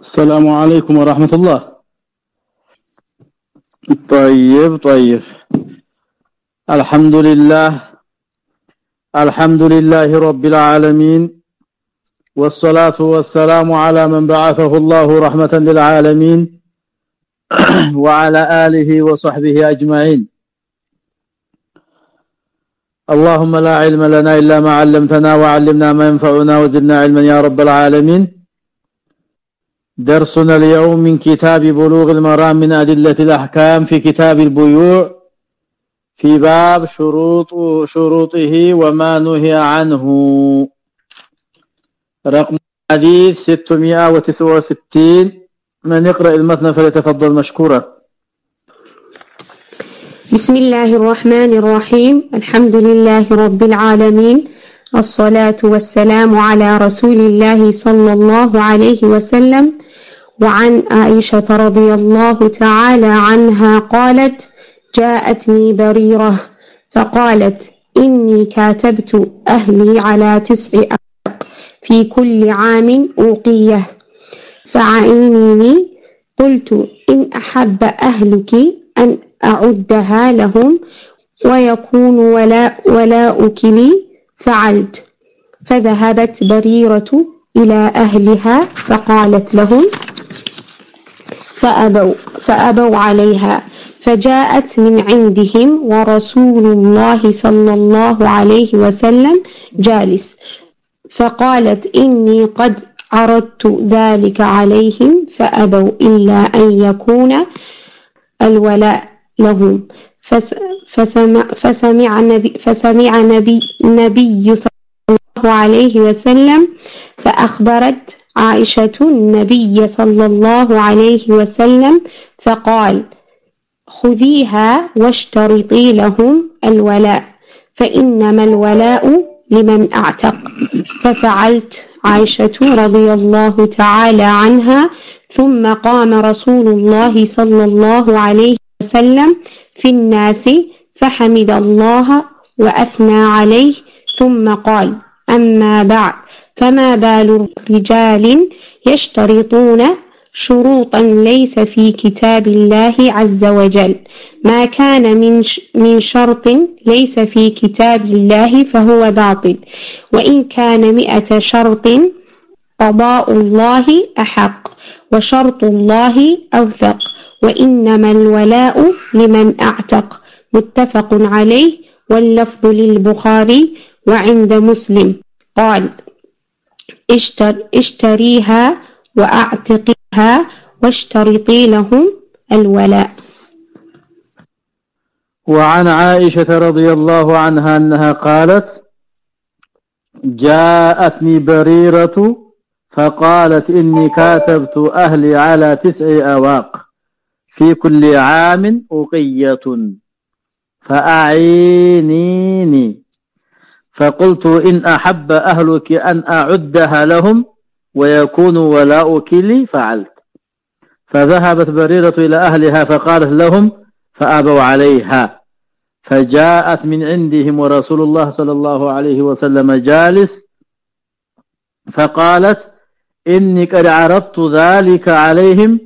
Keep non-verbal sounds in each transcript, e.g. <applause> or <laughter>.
السلام عليكم ورحمة الله. طيب طيب. الحمد لله الحمد لله رب العالمين والصلاة والسلام على من بعثه الله رحمة للعالمين <clears throat> وعلى آله وصحبه أجمعين. اللهم لا علم لنا إلا ما علمتنا وعلمنا ما ينفعنا وزدنا علما يا رب العالمين. درسنا اليوم من كتاب بلوغ المرام من أدلة الأحكام في كتاب البيوع في باب شروط شروطه وما نهي عنه. رقم حديث 669 من يقرأ المثنى فليتفضل مشكورا. بسم الله الرحمن الرحيم. الحمد لله رب العالمين. الصلاة والسلام على رسول الله صلى الله عليه وسلم. وعن عائشة رضي الله تعالى عنها قالت جاءتني بريرة فقالت إني كاتبت أهلي على تسع أفق في كل عام أوقية فعينيني قلت إن أحب أهلك أن أعدها لهم ويكون ولاء ولاؤك لي فعلت. فذهبت بريرة إلى أهلها فقالت لهم فأبوا, فأبوا عليها. فجاءت من عندهم ورسول الله صلى الله عليه وسلم جالس. فقالت إني قد عرضت ذلك عليهم فأبوا إلا أن يكون الولاء لهم. فسمع, فسمع, نبي, فسمع نبي, نبي صلى الله عليه وسلم فأخبرت عائشة النبي صلى الله عليه وسلم فقال خذيها واشترطي لهم الولاء فإنما الولاء لمن أعتق. ففعلت عائشة رضي الله تعالى عنها ثم قام رسول الله صلى الله عليه وسلم في الناس فحمد الله وأثنى عليه ثم قال أما بعد فما بال رجال يشترطون شروطا ليس في كتاب الله عز وجل. ما كان من من شرط ليس في كتاب الله فهو باطل. وإن كان مئة شرط قضاء الله أحق وشرط الله أوثق. وإنما الولاء لمن أعتق. متفق عليه واللفظ للبخاري وعند مسلم. قال اشتر اشتريها وأعتقها واشترطي لهم الولاء. وعن عائشة رضي الله عنها أنها قالت جاءتني بريرة فقالت إني كاتبت أهلي على تسع أواق في كل عام أقية فأعينيني. فقلت إن أحب أهلك أن أعدها لهم ويكون ولاؤك لي فعلت. فذهبت بريرة إلى أهلها فقالت لهم فأبوا عليها. فجاءت من عندهم ورسول الله صلى الله عليه وسلم جالس فقالت إني قد عرضت ذلك عليهم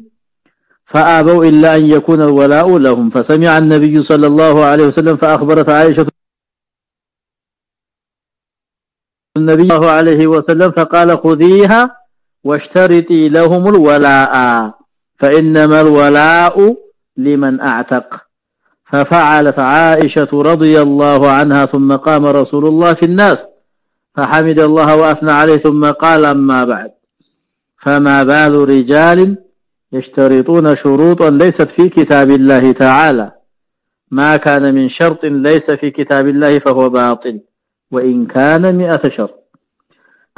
فأبوا إلا أن يكون الولاء لهم. فسمع النبي صلى الله عليه وسلم فأخبرت عائشة النبي صلى الله عليه وسلم فقال خذيها واشترطي لهم الولاء فإنما الولاء لمن أعتق. ففعلت عائشة رضي الله عنها ثم قام رسول الله في الناس فحمد الله وأثنى عليه ثم قال أما بعد. فما بال رجال يشترطون شروطا ليست في كتاب الله تعالى. ما كان من شرط ليس في كتاب الله فهو باطل. وإن كان مئة شر.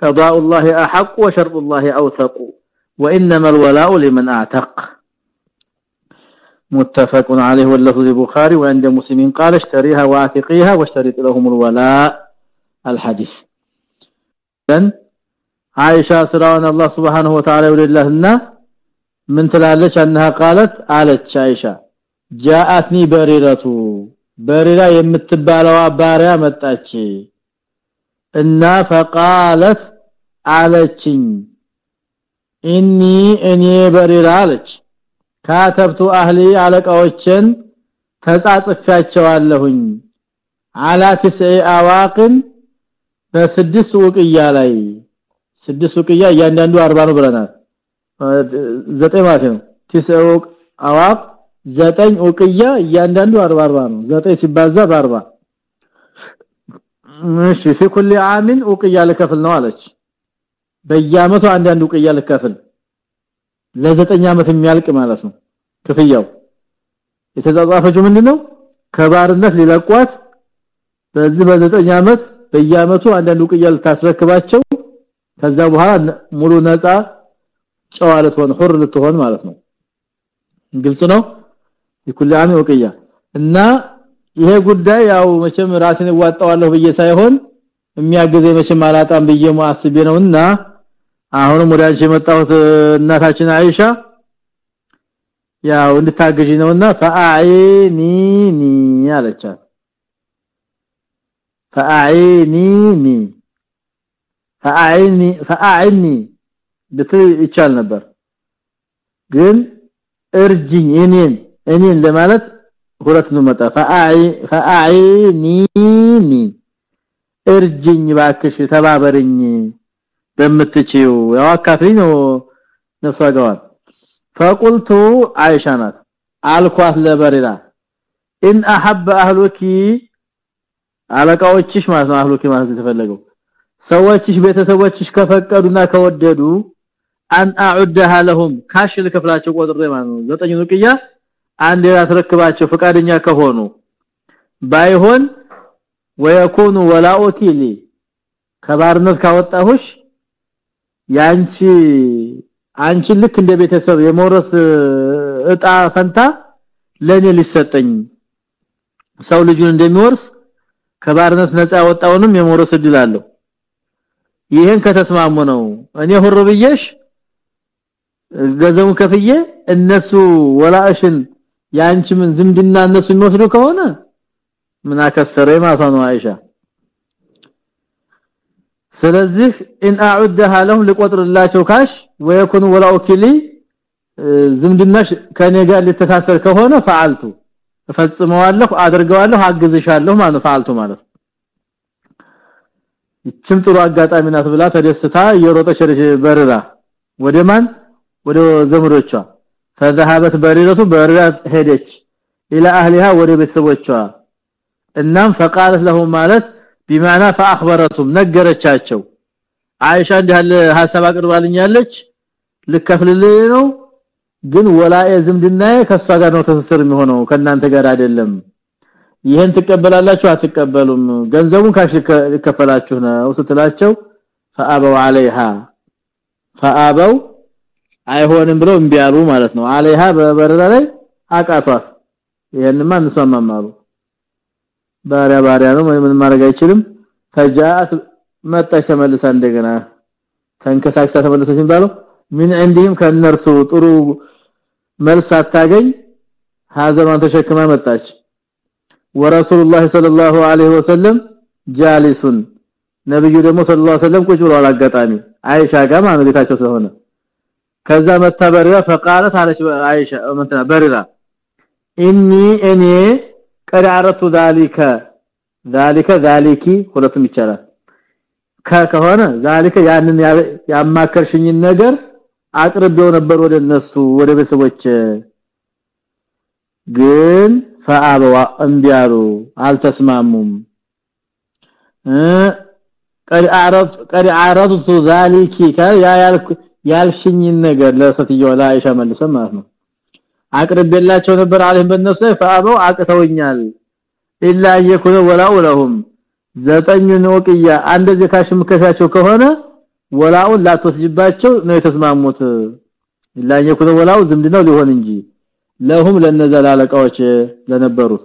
قضاء الله أحق وشر الله أوثق وإنما الولاء لمن أعتق. متفق عليه واللفظ البخاري وعند مسلم قال اشتريها وأعتقيها واشترط لهم الولاء الحديث. إذن عائشة سرعان الله سبحانه وتعالى ولله من تلالج أنها قالت قالت عائشة جاءتني بريرة. بريرة يمتبالوا باريا متأتشي. እና فقالت አለችኝ ኢኒ እኔ በሪራ አለች ካተብቱ አህሊ አለቃዎችን ተጻጽፊያቸዋለሁኝ አላ ትስዒ አዋቅን በስድስት ውቅያ ላይ ስድስት ውቅያ እያንዳንዱ 40 ነው ብለናል ዘጠኝ ማለት ነው ትስዑ አዋቅ ዘጠኝ ውቅያ እያንዳንዱ 40 40 ነው ዘጠኝ ሲባዛ በ40 እሺ في كل عام ውቅያ ለከፍል ነው አለች በየአመቱ አንዳንድ ውቅያ ለከፍል ለዘጠኝ አመት የሚያልቅ ማለት ነው ክፍያው የተጻጻፈችው ምንድነው ከባርነት ሊለቋት በዚህ በዘጠኝ አመት በየአመቱ አንዳንድ ውቅያ ልታስረክባቸው ከዛ በኋላ ሙሉ ነፃ ጨዋ ልትሆን ሁር ልትሆን ማለት ነው ግልጽ ነው ይኩል አመ ውቅያ እና ይሄ ጉዳይ ያው መቼም ራስን ይዋጣዋለሁ ብዬ ሳይሆን የሚያገዘ መቼም አላጣም ብዬ ማስቤ ነውና አሁንም ወደ የመጣሁት እናታችን አይሻ ያው እንድታገዢ ነውና ፈአይኒኒ አለቻት። ፈአይኒኒ ፈአይኒ ፈአይኒ ብትል ይቻል ነበር። ግን እርጅኝ እኔን እኔን ለማለት ሁለቱን መጣ ፈአይ ፈአይኒኒ እርጅኝ ባክሽ ተባበርኝ በምትችው ያው አካፍሪ ነው ነፍሷ ጋር فقلت አልኳት ለበሪራ ان احب اهلك አለቃዎችሽ ማለት ነው አህሎኪ ማለት የተፈለገው። ሰዎችሽ ቤተሰቦችሽ ከፈቀዱና ከወደዱ አን አዑደሃ ለሁም ካሽ ልከፍላቸው ቆጥሬ ማለት ነው ዘጠኝ ሩቅያ አንድ ያስረክባቸው ፈቃደኛ ከሆኑ ባይሆን ويكون ولاؤك لي ከባርነት ካወጣሁሽ ያንቺ አንቺ ልክ እንደ ቤተሰብ የሞረስ እጣ ፈንታ ለኔ ሊሰጠኝ ሰው ልጁን እንደሚወርስ ከባርነት ነፃ ያወጣውንም የሞረስ እድል አለው። ይሄን ከተስማሙ ነው እኔ ሁር ብዬሽ ገዘሙ ከፍዬ እነሱ ወላእሽን ያንቺ ምን ዝምድና እነሱ የሚወስዱ ከሆነ ምን አከሰረ ማታ ነው አይሻ? ስለዚህ ان اعدها لهم لقطرላቸው ካሽ ويكون ولا وكيلي ዝምድናሽ ከኔ ጋር ሊተሳሰር ከሆነ فعلቱ እፈጽመዋለሁ አድርገዋለሁ አግዝሻለሁ ማለት فعلቱ ማለት ይችም ጥሩ አጋጣሚ ናት ብላ ተደስታ የሮጠች በርራ። ወደማን ወደ ዘመዶቿ። فذهبت بريرة بريرة ሄደች الى اهلها ወደ ቤተሰቦቿ እናም فقالت لهم ማለት بمعنى فاخبرتهم ነገረቻቸው አይሻ እንዲያለ ሐሳብ አቅርባልኛለች ልከፍልልኝ ነው ግን ወላኤ ዝምድናዬ ከሷ ጋር ነው ተሰሰር የሚሆነው ከናንተ ጋር አይደለም ይሄን ትቀበላላችሁ አትቀበሉም ገንዘቡን ካሽ ከፈላችሁ ነው ስትላቸው فابوا عليها فابوا አይሆንም ብለው እምቢ አሉ ማለት ነው። عليها በበሪራ ላይ አቃቷት። ይሄንማ እንስማማም ባሪያ ባሪያ ነው ምን ማድረግ አይችልም። فجاءت መጣች ተመልሳ እንደገና ተንከሳክሳ ተመለሰች ይባሉ ምን እንዲህም ከነርሱ ጥሩ መልስ አታገኝ ሀዘኗን ተሸክማ መጣች። ወረሱላህ ሰለላሁ ዐለይሂ ወሰለም ጃሊሱን። ነብዩ ደግሞ ሰለላሁ ዐለይሂ ወሰለም ቁጭ ብሏል አጋጣሚ አይሻ ጋር ማን ቤታቸው ስለሆነ። ከዛ መተበሪያ فقالت አለች አይሻ እንትና በሪራ ኢኒ እኔ ቀድ አረቱ ذلك ذلك ذلك ሁለቱም ይቻላል ከሆነ ذلك ያንን ያማከርሽኝ ነገር አቅርቤው ነበር ወደ እነሱ ወደ ቤተሰቦች ግን ፈአበዋ እንቢያሩ አልተስማሙም ቀድ አረቱ ቀድ አረቱ ذلك ያ ያልኩ ያልሽኝ ነገር ለሰትየዋ ለአይሻ መልሰ ማለት ነው። አቅርቤላቸው ነበር አለህ በእነሱ ፈአበው አቅተውኛል። ኢላ የኩነ ወላው ለሁም። ዘጠኙን ወቅያ አንደዚህ ካሽም ከሆነ ወላውን ላትወስጅባቸው ነው የተስማሙት። ኢላ የኩነ ወላው ዝምድናው ሊሆን እንጂ ለሁም ለነዛ ላለቃዎች ለነበሩት።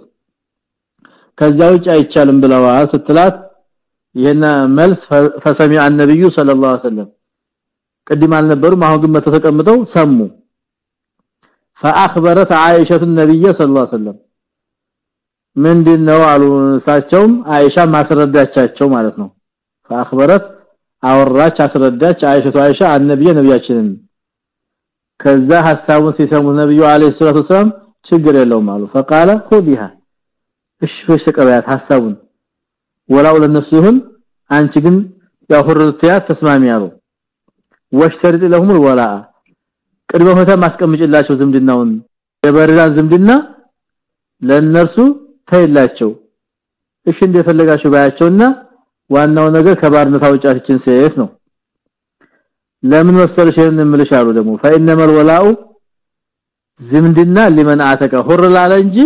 ከዛ ውጭ አይቻልም ብለዋ ስትላት ይሄና መልስ ፈሰሚ አን ሰለላሁ ዐለይሂ ወሰለም። ቅድም አልነበሩም አሁን ግን ተቀምጠው ሰሙ فاخبرت عائشه النبي صلى الله عليه وسلم ምንድነው አሉ እሳቸውም አይሻ ማስረዳቻቸው ማለት ነው فاخبرت አወራች አስረዳች አይሻቱ አይሻ አንነብየ ነብያችንን ከዛ ሐሳቡን ሲሰሙ ነብዩ አለይሂ ሰላቱ ሰላም ችግር የለውም አሉ فقال خذها እሺ ፈሽ ተቀበያት ሐሳቡን ወላው ለነሱ ይሁን አንቺ ግን ያው ሁርቲያ ተስማሚ አሉ ወሽተርድ ለሁም ወላ። ቅድመ ፈተ ማስቀምጭላቸው ዝምድናውን የበረዳን ዝምድና ለነርሱ ተይላቸው። እሺ እንደፈለጋቸው ባያቸውና ዋናው ነገር ከባርነት አውጫችን ሰይፍ ነው። ለምን መሰለሽ እንምልሽ አሉ ደግሞ። ፈኢነመል ወላኡ ዝምድና ለምን አተቀ። ሁር ላለ እንጂ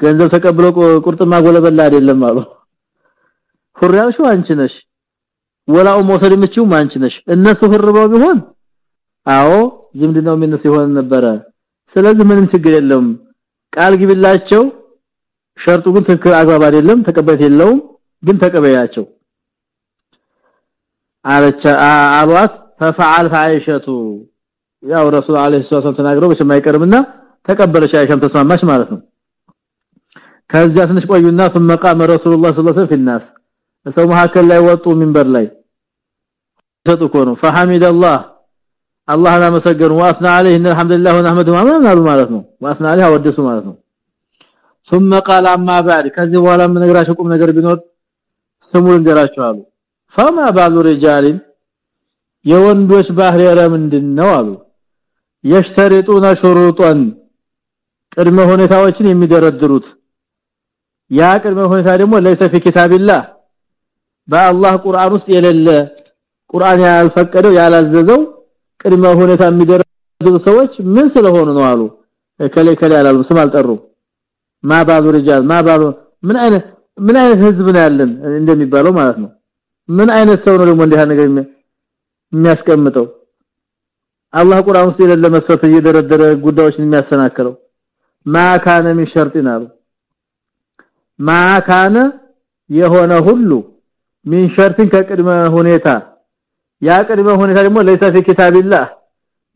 ገንዘብ ተቀብሎ ቁርጥማ ጎለበላ አይደለም አሉ። ሁር ያልሽው አንቺ ነሽ። ወላው መውሰድ የምችው አንቺ ነሽ እነሱ ሁርበው ቢሆን አዎ ዝምድናው ምን ሲሆን ነበረ ስለዚህ ምንም ችግር የለም ቃል ግብላቸው ሸርጡ ግን ትክክል አግባብ አይደለም ተቀባይት የለውም ግን ተቀበያቸው አለቻ አሏት ففعل عائشه ያው ረሱል አለይሂ ሰላም ተናግረው በሰማይቀርምና ተቀበለች አይሻም ተስማማች ማለት ነው ከዚያ ትንሽ ቆዩና ثم قام رسول الله صلى الله عليه وسلم في الناس ሰው መሐከል ላይ ወጡ ሚንበር ላይ ተጥቆ ነው فحمد الله الله አመሰገኑ واثنى عليه ان الحمد لله ونحمده አሉ ማለት ነው واثنى عليه አወደሱ ማለት ነው ثم قال اما بعد ከዚህ በኋላ ምን ነገራችሁ ቁም ነገር ቢኖር ስሙ ልንገራችሁ አሉ فما بعض رجال የወንዶች ባህሪ ረ ምንድነው አሉ የሽተሪጡና ሹሩጣን ቅድመ ሁኔታዎችን የሚደረድሩት ያ ቅድመ ሁኔታ ደግሞ ለይሰ في كتاب الله በአላህ ቁርአን ውስጥ የሌለ ቁርአን ያልፈቀደው ያላዘዘው ቅድመ ሁኔታ የሚደረጉ ሰዎች ምን ስለሆኑ ነው አሉ። ከሌ ከሌ አላሉ ስም አልጠሩ ማባሉ ሪጃል ማባሉ ምን አይነት ምን አይነት ህዝብ ነው ያለን እንደሚባለው ማለት ነው። ምን አይነት ሰው ነው ደግሞ እንዲህ ነገር የሚያስቀምጠው? አላህ ቁርአን ውስጥ የሌለ መስፈርት እየደረደረ ጉዳዮችን የሚያሰናክለው። ማካነ ሚሸርጢናሉ ማካነ የሆነ ሁሉ من شرط ከቅድመ ሁኔታ ያ ቅድመ ሁኔታ ደግሞ ለይሳ في كتاب الله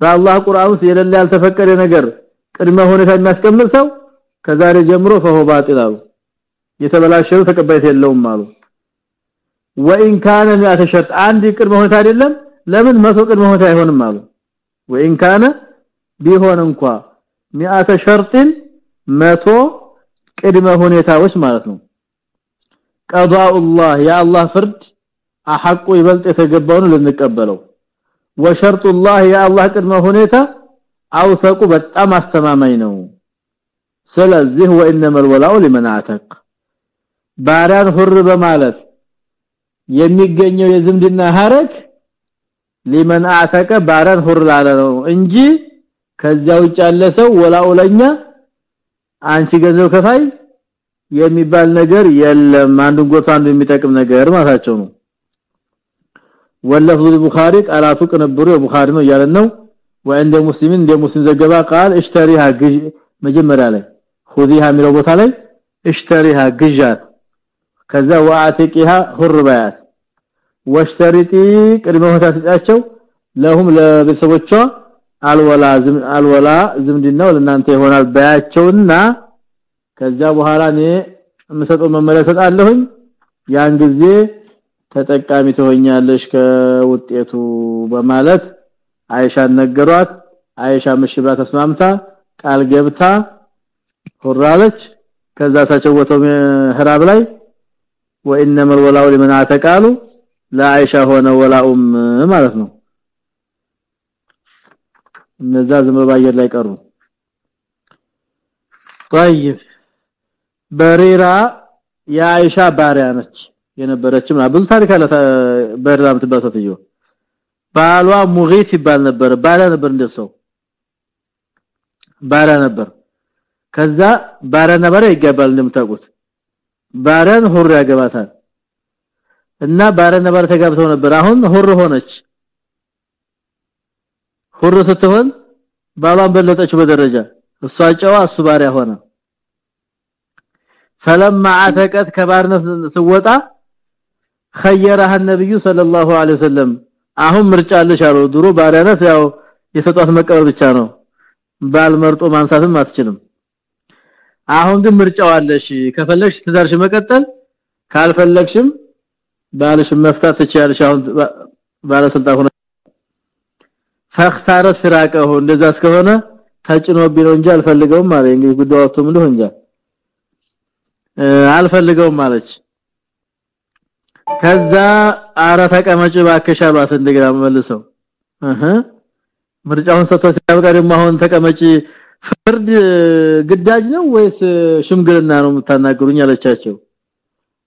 በአላህ ቁርአን ውስጥ የሌለ ያልተፈቀደ ነገር ቅድመ ሁኔታ የሚያስቀምጥ ሰው ከዛሬ ጀምሮ فهو باطل አሉ የተበላሸው ተቀባይት የለውም አሉ وان كان مئة شرط አንድ ቅድመ ሁኔታ አይደለም ለምን መቶ ቅድመ ሁኔታ አይሆንም አሉ وان كان ቢሆን እንኳ ሚአተ ሸርጥን መቶ ቅድመ ሁኔታዎች ማለት ነው ቀዳኡ الله ያ አላህ ፍርድ አሐቁ ይበልጥ የተገባውን ልንቀበለው ወሸርጡ الله ያ አላህ ቅድመ ሁኔታ አውሰቁ በጣም አስተማማኝ ነው ስለዚህ وانما الولاء لمن اعتق ባሪያን ሁር በማለት የሚገኘው የዝምድና ሐረግ ሊመን አተቀ ባረን ሁር ላለ ነው እንጂ ከዚያ ውጭ ያለ ሰው ወላኡለኛ አንቺ ገንዘብ ከፋይ የሚባል ነገር የለም። አንዱን ጎታ አንዱ የሚጠቅም ነገር ማለታቸው ነው። ወለፍዙ ቡኻሪ ቃላቱ ቅንብሩ የቡኻሪ ነው ያለን ነው። ወንደ ሙስሊም እንደ ሙስሊም ዘገባ ቃል እሽተሪሃ ግዥ መጀመሪያ ላይ ኹዚሃ የሚለው ቦታ ላይ እሽተሪሃ ግዣት ከዛ ወአቲቂሃ ሁርባያት። ወሽተሪቲ ቅድመ ሁኔታ ተጫቸው ለሁም ለቤተሰቦቿ አልወላ ዝም አልወላ ዝምድናው ለናንተ ይሆናል ባያቸውና ከዛ በኋላ እኔ የምሰጠው መመሪያ ሰጣለሁኝ ያን ጊዜ ተጠቃሚ ትሆኛለሽ ከውጤቱ በማለት አይሻን ነገሯት አይሻ ምሽብራ ተስማምታ ቃል ገብታ ሁራለች ከዛ ተጨወተው ህራብ ላይ وانما الولاء لمن اعتقالوا ለአይሻ ሆነ ወላኡም ማለት ነው እነዛ ዝምር ባየር ላይ ቀሩ طيب በሪራ የአይሻ ባሪያ ነች የነበረችም ብዙ ታሪክ አለ በሪራ የምትባለው ባሏ ሙጊት ይባል ነበር። ባሪያ ነበር እንደሰው ባሪያ ነበር። ከዛ ባሪያና ባሪያ ይገባል እንደምታውቁት። ባሪያን ሁር ያገባታል። እና ባሪያና ባሪያ ተጋብተው ነበር። አሁን ሁር ሆነች። ሁር ስትሆን ባሏን በለጠችው በደረጃ። እሷ ጨዋ እሱ ባሪያ ሆነ فلما عتقت ከባርነት ስወጣ خيرها النبي صلى الله عليه وسلم አሁን ምርጫ አለሽ አለው። ድሮ ባሪያነት ያው የሰጧት መቀበል ብቻ ነው። ባል መርጦ ማንሳትም አትችልም። አሁን ግን ምርጫው ከፈለግሽ ትዳርሽ መቀጠል ካልፈለግሽም ባልሽ መፍታት ትችያለሽ። አሁን ባለስልጣን ሆነ ፈክታረ ፍራቀሁ። እንደዛ እስከሆነ ተጭኖብኝ ነው እንጂ አልፈልገውም ማለት እንግዲህ ጉዳው ተምልሆ እንጂ አልፈልገውም ማለች ከዛ አረ ተቀመጭ ባከሽ አሏት እንደገና መልሰው። እህ ምርጫውን ሰጥቶ ሲያበቃ አሁን ተቀመጭ ፍርድ ግዳጅ ነው ወይስ ሽምግልና ነው የምታናገሩኝ አለቻቸው።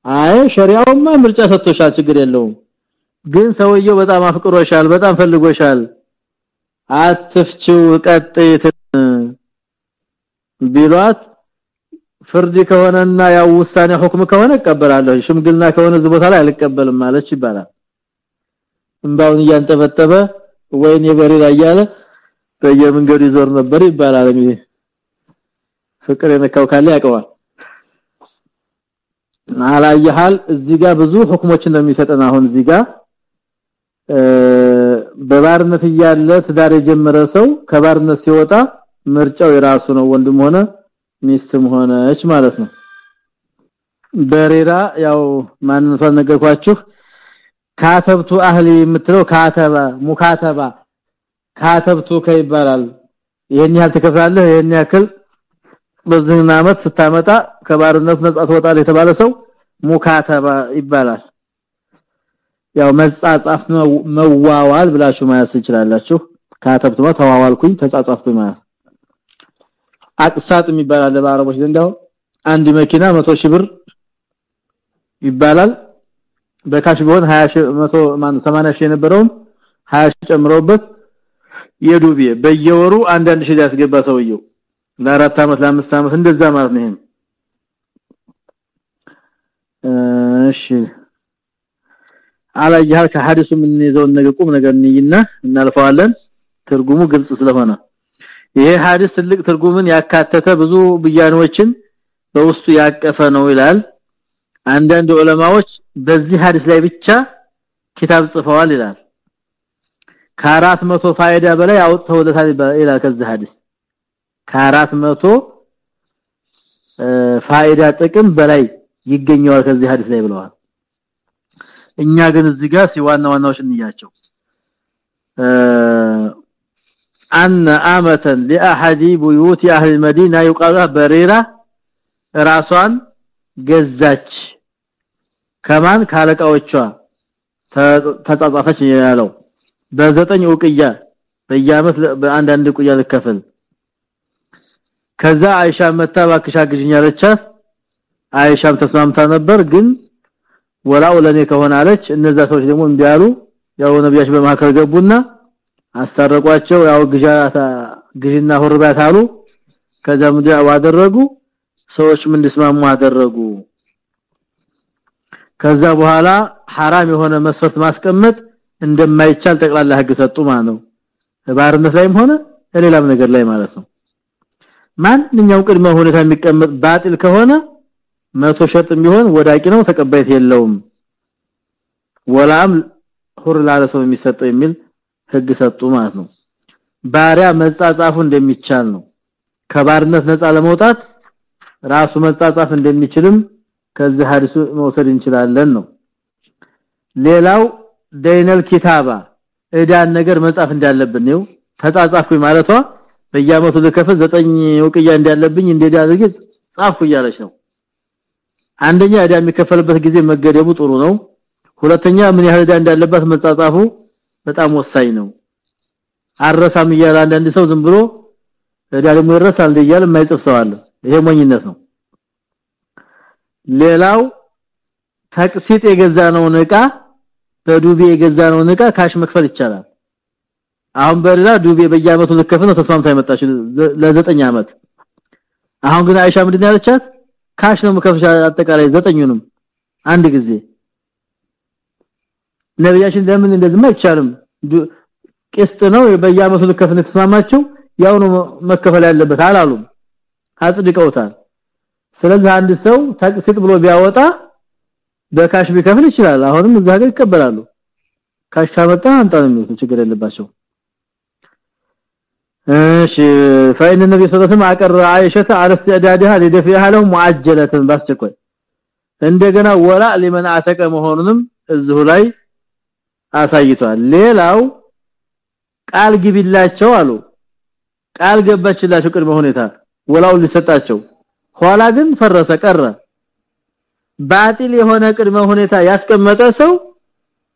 አይ ሸሪዓውማ ምርጫ ሰጥቶሻል ችግር የለውም። ግን ሰውየው በጣም አፍቅሮሻል በጣም ፈልጎሻል። አትፍቺው ቀጥይት ቢሏት ፍርድ ከሆነና ያው ውሳኔ ሁክም ከሆነ እቀበላለሁ። ሽምግልና ከሆነ እዚህ ቦታ ላይ አልቀበልም ማለች ይባላል። እንባውን እያንጠበጠበ ወይኔ በሬ ያያለ በየመንገዱ ይዞር ነበር ይባላል። እንግዲህ ፍቅር የነካው ካለ ያቀዋል አላየሃል? እዚህ ጋር ብዙ ሁክሞችን ነው የሚሰጠን አሁን እዚህ ጋር በባርነት እያለ ትዳር የጀመረ ሰው ከባርነት ሲወጣ ምርጫው የራሱ ነው። ወንድም ሆነ ሚስትም ሆነች ማለት ነው። በሬራ ያው ማንነቷን ነገርኳችሁ። ካተብቱ አህሊ የምትለው ካተባ ሙካተባ ካተብቱ ከይባላል ይሄን ያህል ተከፍላለህ ይሄን ያክል በዚህ አመት ስታመጣ ከባርነት ነጻ ትወጣለህ የተባለ ሰው ሙካተባ ይባላል። ያው መጻጻፍ መዋዋል ብላችሁ ማለት ትችላላችሁ። ካተብቱ ተዋዋልኩኝ ተጻጻፍኩኝ ማለት አቅሳጥ የሚባል በአረቦች ዘንዳው አንድ መኪና 100 ሺህ ብር ይባላል። በካሽ ቢሆን 20 ሺህ 100 ማን 80 ሺህ የነበረውን 20 ሺህ ጨምረውበት የዱቤ በየወሩ አንዳንድ ሺህ ያስገባ ሰውየው። ለአራት አመት ለአምስት አመት እንደዛ ማለት ነው እሺ። አላየሃል ከሐዲሱ ምን ይዘው ነገር ቁም ነገር እንይና እናልፈዋለን። ትርጉሙ ግልጽ ስለሆነ ይሄ ሐዲስ ትልቅ ትርጉምን ያካተተ ብዙ ብያኖችን በውስጡ ያቀፈ ነው ይላል። አንዳንድ ዑለማዎች በዚህ ሐዲስ ላይ ብቻ ኪታብ ጽፈዋል ይላል። ከአራት መቶ ፋይዳ በላይ አውጥተውለታል ይላል ከዚህ ሐዲስ። ከአራት መቶ ፋይዳ ጥቅም በላይ ይገኛል ከዚህ ሐዲስ ላይ ብለዋል። እኛ ግን እዚህ ጋር ሲዋና ዋናዎች እንያቸው ان امه لاحد بيوت اهل المدينه يقال بريره ራሷን ገዛች ከማን ካለቃዎቿ ተጻጻፈች ያለው በዘጠኝ ኡቅያ በየአመት በአንዳንድ ቁያ ልከፈል ከዛ አይሻ መታ ባክሻ ግጅኝ አለቻት አይሻም ተስማምታ ነበር ግን ወላው ለኔ ከሆነ አለች እነዛ ሰዎች ደግሞ እንዲያሉ ያው ነብያች በማከር ገቡና አስታረቋቸው ያው ግዣታ ግዥና ሁርባት አሉ ከዛ ምድያ አደረጉ ሰዎች ምን እንዲስማሙ አደረጉ ከዛ በኋላ حرام የሆነ መስፈርት ማስቀመጥ እንደማይቻል ጠቅላላ ህግ ሰጡ ማለት ነው ባርነት ላይም ሆነ ሌላም ነገር ላይ ማለት ነው ማንኛው ቅድመ ሁኔታ የሚቀመጥ ባጢል ከሆነ መቶ ሸርጥ ቢሆን ወዳቂ ነው ተቀባይት የለውም ወላም ሁር ላለ ሰው የሚሰጠው የሚል ህግ ሰጡ ማለት ነው። ባሪያ መጻጻፉ እንደሚቻል ነው። ከባርነት ነፃ ለመውጣት ራሱ መጻጻፍ እንደሚችልም ከዚህ ሐዲስ መውሰድ እንችላለን ነው። ሌላው ደይነል ኪታባ እዳን ነገር መጻፍ እንዳለብን ነው። ተጻጻፍኩኝ ማለቷ በየአመቱ ለከፈል ዘጠኝ ወቅያ እንዳለብኝ እንደዳ አድርጌ ጻፍኩ እያለች ነው። አንደኛ እዳ የሚከፈልበት ጊዜ መገደቡ ጥሩ ነው። ሁለተኛ ምን ያህል እዳ እንዳለባት መጻጻፉ በጣም ወሳኝ ነው። አረሳም እያለ አንዳንድ ሰው ዝም ብሎ እዳ ደግሞ ይረሳል እያለ የማይጽፍ ሰው አለ። ይሄ ሞኝነት ነው። ሌላው ተቅሲጥ የገዛነውን እቃ በዱቤ የገዛነውን እቃ cash መክፈል ይቻላል። አሁን በሌላ ዱቤ በየአመቱ ልከፍል ነው ተስማምታ የመጣች ለዘጠኝ አመት። አሁን ግን አይሻ ምንድን ያለቻት? cash ነው መከፍሻ አጠቃላይ ዘጠኙንም አንድ ጊዜ ነብያችን ለምን እንደዚህ አይቻልም ቅስጥ ነው በየአመቱ ልከፍል ተስማማቸው ያው ነው መከፈል ያለበት አላሉም አጽድቀውታል ስለዚህ አንድ ሰው ተቅሲጥ ብሎ ቢያወጣ በካሽ ቢከፍል ይችላል አሁንም እዛ ሀገር ይቀበላሉ ካሽ ካመጣ አንተ ነው ችግር የለባቸው እሺ فإن النبي صلى الله عليه وسلم አቀረ عائشه على استعدادها لدفعها لهم معجله ባስቸኳይ እንደገና ወላ ለምን አተቀ መሆኑንም እዚሁ ላይ አሳይቷል። ሌላው ቃል ግቢላቸው አሉ። ቃል ገባችላቸው ቅድመ ሁኔታ ወላው ሊሰጣቸው። ኋላ ግን ፈረሰ ቀረ። ባጢል የሆነ ቅድመ ሁኔታ ያስቀመጠ ሰው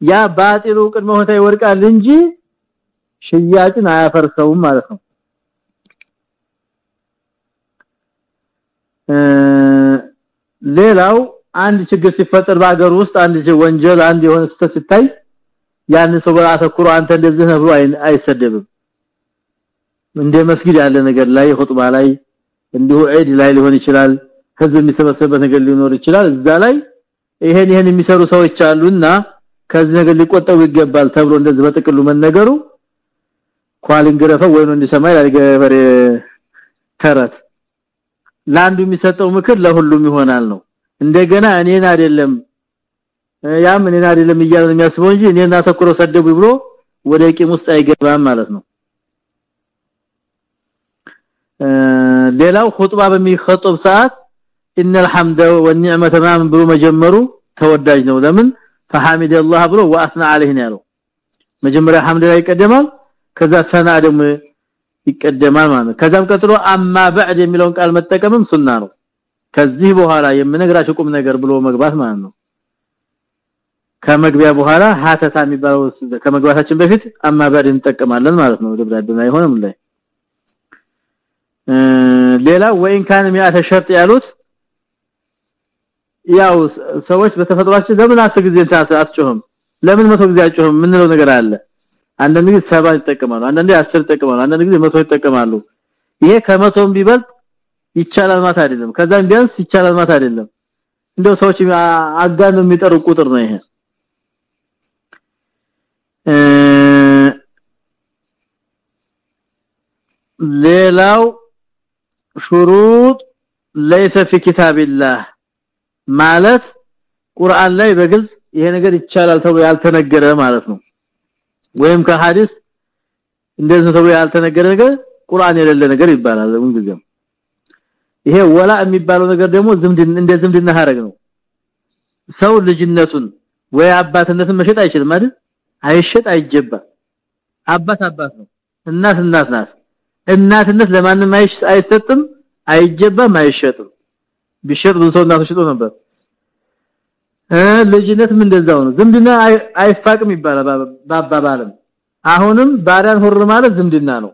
ያ ባጢሉ ቅድመ ሁኔታ ይወርቃል እንጂ ሽያጭን አያፈርሰውም ማለት ነው። ሌላው አንድ ችግር ሲፈጠር በአገር ውስጥ አንድ ወንጀል አንድ የሆነ ሲታይ ያን ሰው አተኩሮ አንተ እንደዚህ ነው ብሎ አይሰደብም። እንደ መስጊድ ያለ ነገር ላይ ኹጥባ ላይ እንዲሁ ዒድ ላይ ሊሆን ይችላል ህዝብ የሚሰበሰብበት ነገር ሊኖር ይችላል። እዛ ላይ ይሄን ይሄን የሚሰሩ ሰዎች አሉና ከዚህ ነገር ሊቆጠቡ ይገባል ተብሎ እንደዚህ በጥቅሉ መነገሩ ኳሊንግረፈ ወይኑ እንዲሰማይ ያልገበሬ ተረት። ለአንዱ የሚሰጠው ምክር ለሁሉም ይሆናል ነው። እንደገና እኔን አይደለም ያም እኔን አይደለም እያለ የሚያስበው እንጂ እኔን አተኩረው ሰደቡ ብሎ ወደ ቂም ውስጥ አይገባም ማለት ነው። ሌላው ኹጥባ በሚخطብ ሰዓት ان الحمد والنعمه تمام ብሎ መጀመሩ ተወዳጅ ነው። ለምን? فحمد الله ብሎ واثنى عليه ነው ያለው። መጀመሪያ حمد ላይ ይቀደማል ከዛ ሰና ደግሞ ይቀደማል ማለት ነው። ከዛም ቀጥሎ አማ بعد የሚለውን ቃል መጠቀምም ሱና ነው። ከዚህ በኋላ የምነግራችሁ ቁም ነገር ብሎ መግባት ማለት ነው። ከመግቢያ በኋላ ሀተታ የሚባለው ከመግባታችን በፊት አማ እንጠቀማለን ማለት ነው። ደብዳቤ ላይ ላይ? ሌላ ወይን ካን ሚያተ ሸርጥ ያሉት ያው ሰዎች በተፈጥሯቸው ለምን አስር ጊዜ አትጮህም? ለምን መቶ ጊዜ አትጮህም ምንለው ነገር አለ። አንዳንድ ጊዜ ሰባ ይጠቀማሉ አንዳንድ ጊዜ 10 ይጠቀማሉ አንዳንድ ጊዜ መቶ ይጠቀማሉ። ይሄ ከመቶም ቢበልጥ ይቻላል ማለት አይደለም። ከዛም ቢያንስ ይቻላል ማለት አይደለም። እንደው ሰዎች አጋን የሚጠሩ ቁጥር ነው ይሄ። ሌላው شروط ليس في كتاب الله ማለት ቁርአን ላይ በግልጽ ይሄ ነገር ይቻላል ተብሎ ያልተነገረ ማለት ነው ወይም ከሐዲስ እንደዚህ ተብሎ ያልተነገረ ነገር ቁርአን የሌለ ነገር ይባላል እንግዲህ ይሄ ወላ የሚባለው ነገር ደግሞ ዝምድና እንደ ዝምድና ሀረግ ነው ሰው ልጅነቱን ወይ አባትነትን መሸጥ አይችልም አይደል አይሸጥ አይጀባ አባት አባት ነው እናት እናት ናት እናትነት ለማንም አይሰጥም አይጀባም አይሸጥም ቢሸጥ ብዙ ሰው እናቶች ሽጦ ነበር እ ልጅነትም እንደዛው ነው ዝምድና አይፋቅም ይባላል ባባባልም አሁንም ባሪያን ሁር ማለት ዝምድና ነው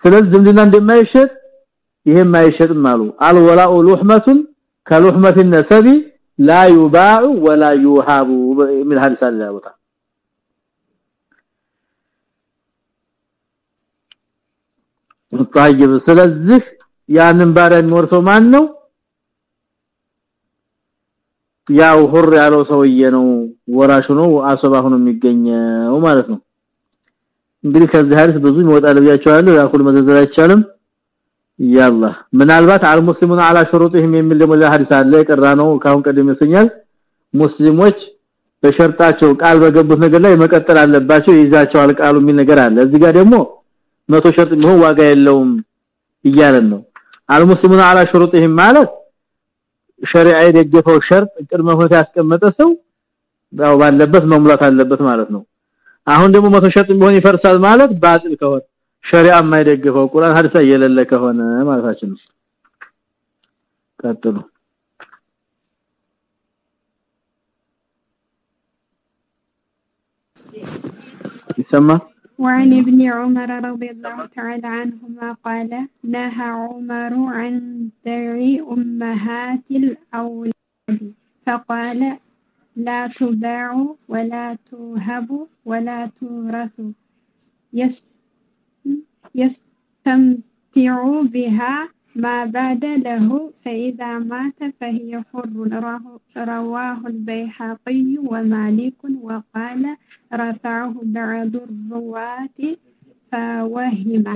ስለዚህ ዝምድና እንደማይሸጥ ይሄም አይሸጥም አሉ አልወላኡ ሉህመቱን ከሉህመት النسب لا يباع ولا يوهب من حديث الله طيب ስለዚህ ያንን ባሪያ የሚወርሰው ማን ነው ያው ሁር ያለው ሰውዬ ነው ወራሹ ነው አሰባ ሆኖ የሚገኘው ማለት ነው እንግዲህ ከዚህ ሐዲስ ብዙ ይወጣል ብያቸዋለሁ ያኩል መዘዘር አይቻልም ያላ ምናልባት አልሙስሊሙን አላ ሹሩጥህም የሚል ደግሞ ሐዲስ አለ የቀራ ነው ካሁን ቀደም ይሰኛል ሙስሊሞች በሸርጣቸው ቃል በገቡት ነገር ላይ መቀጠል አለባቸው ይዛቸዋል ቃሉ የሚል ነገር አለ እዚህ ጋር ደግሞ መቶ ሸርጥ ቢሆን ዋጋ የለውም እያለን ነው። አልሙስሊሙን አላ ሹሩጥህም ማለት ሸሪዓ የደገፈው ሸርጥ ቅድመ ሁኔታ ያስቀመጠ ሰው ያው ባለበት መሙላት አለበት ማለት ነው። አሁን ደግሞ መቶ ሸርጥ ቢሆን ይፈርሳል ማለት ባጥል ከሆነ ሸሪዓ የማይደግፈው ቁርአን ሐዲስ የሌለ ከሆነ ማለታችን ነው። ቀጥሉ። ይሰማ وعن ابن عمر رضي الله تعالى عنهما قال نهى عمر عن بيع أمهات الأولاد فقال لا تباع ولا توهب ولا تورث يستمتع بها ما بعد له فإذا مات فهي حر. رواه البيحقي ومالك وقال رفعه بعض الرواة فوهمه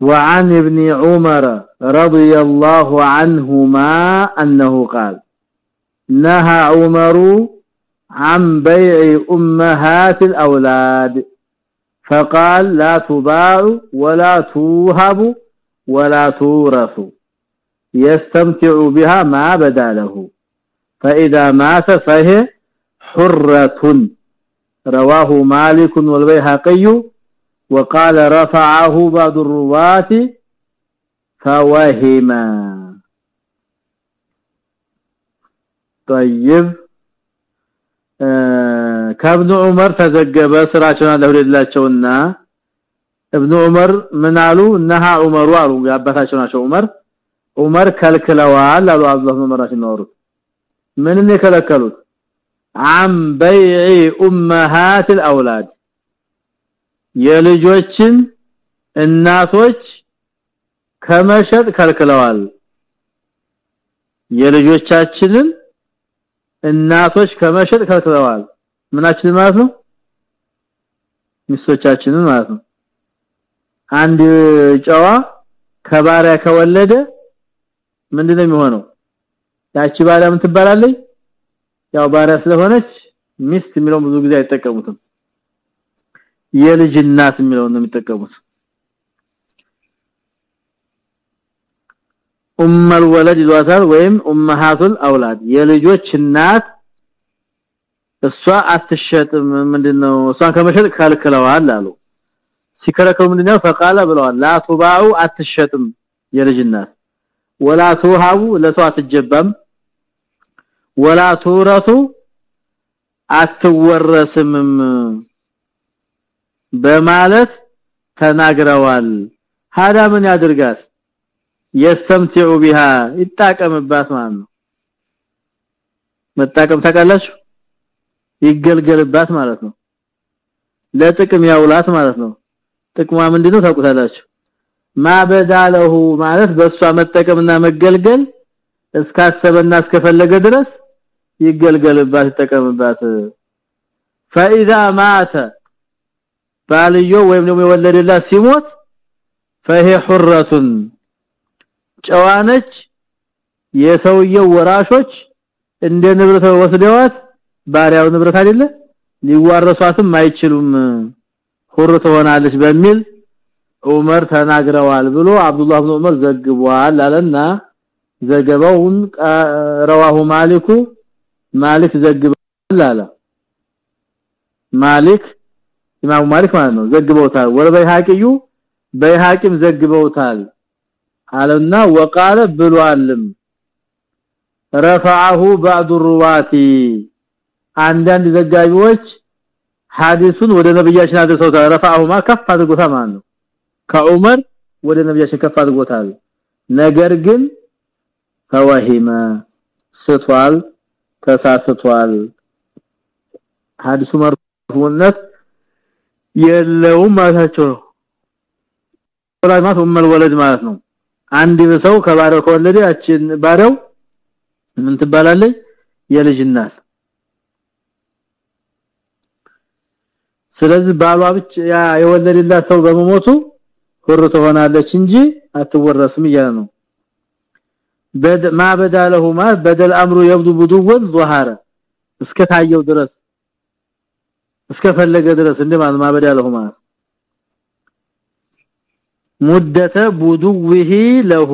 وعن ابن عمر رضي الله عنهما أنه قال نهى عمر عن بيع أمهات الأولاد. فقال لا تباع ولا توهب ولا تورث. يستمتع بها ما بدا له. فإذا مات فهي حرة. رواه مالك والبيهقي. وقال رفعه بعض الرواة فوهما طيب. ከብኑ ዑመር ተዘገበ። ስራቸውን አለሁላቸውና እብኑ ዑመር ምን አሉ? ነሃ ዑመሩ አሉ። ያባታቸው ናቸው ዑመር። ዑመር ከልክለዋል አሉ አላህ መመራ ሲኖሩት ምንም የከለከሉት? አም በይዒ ኡመሃት አልአውላድ የልጆችን እናቶች ከመሸጥ ከልክለዋል። የልጆቻችንን እናቶች ከመሸጥ ከልክለዋል። ምናችን ማለት ነው? ሚስቶቻችንን ማለት ነው። አንድ ጨዋ ከባሪያ ከወለደ ምንድነው የሚሆነው? ያቺ ባሪያ ምን ትባላለች? ያው ባሪያ ስለሆነች ሚስት የሚለው ብዙ ጊዜ አይጠቀሙትም። የልጅ እናት የሚለው ነው የሚጠቀሙት ኡመል ወለድ ይሏታል ወይም ኡመሃቱል አውላድ። የልጆች እናት እሷ አትሸጥም ምንድነው? እሷን ከመሸጥ ከልክለዋል አሉ። ሲከለከሉ ምንድነው? ፈቃለ ብለዋል። ላ ቱባኡ አትሸጥም የልጅ እናት። ወላ ቱሃቡ ለሰው አትጀባም ወላ ቱረሱ አትወረስም በማለት ተናግረዋል። ሀዳ ምን ያድርጋት የስተምቲዑ ቢሃ ይጣቀምባት ማለት ነው መጣቀም ታውቃላችሁ ይገልገልባት ማለት ነው ለጥቅም ያውላት ማለት ነው ጥቅሟ ምንድነው ታውቁታላችሁ ማበዳለሁ ማለት በሷ መጠቀምና መገልገል እስካሰበና እስከፈለገ ድረስ ይገልገልባት ይጠቀምባት فاذا مات ባልዮ ወይም ደግሞ የወለደላት ሲሞት فهي حرة ጨዋነች የሰውየው ወራሾች እንደ ንብረት ወስደዋት ባሪያው ንብረት አይደለ? ሊዋረሷትም አይችሉም። ሁር ትሆናለች በሚል ዑመር ተናግረዋል ብሎ አብዱላህ ኢብኑ ዑመር ዘግቧል አለና ዘገባውን ረዋሁ ማሊኩ ማሊክ ዘግቧል አለ። ማሊክ ኢማሙ ማሊክ ማለት ነው። ዘግበውታል። ወለበይሃቂዩ በይሃቂም ዘግበውታል አለና ወቃለ ብሏልም ረፈዐሁ بعض الروات አንዳንድ ዘጋቢዎች ሐዲሱን ወደ ነብያችን አድርሰውታል ረፈዐሁማ ከፍ አድርጎታል ማለት ነው ከዑመር ወደ ነብያችን ከፍ አድርጎታል ነገር ግን ፈወሂመ ስቷል ተሳስቷል ሐዲሱ መርፉነት የለውም ማለታቸው ነው ወላማት ኡመል ወለድ ማለት ነው አንድ ሰው ከባሪያው ከወለደ ያችን ባሪያው ምን ትባላለች የልጅ እናት ስለዚህ ባሏ ብቻ የወለደላት ሰው በመሞቱ ሁር ትሆናለች እንጂ አትወረስም እያለ ነው በድ ማ በዳለሁማ በደል አምሩ يبدو بدون ظهر እስከታየው ድረስ እስከፈለገ ድረስ እንደማለት ማ በዳለሁማ ሙደተ ቡዱዊሂ ለሁ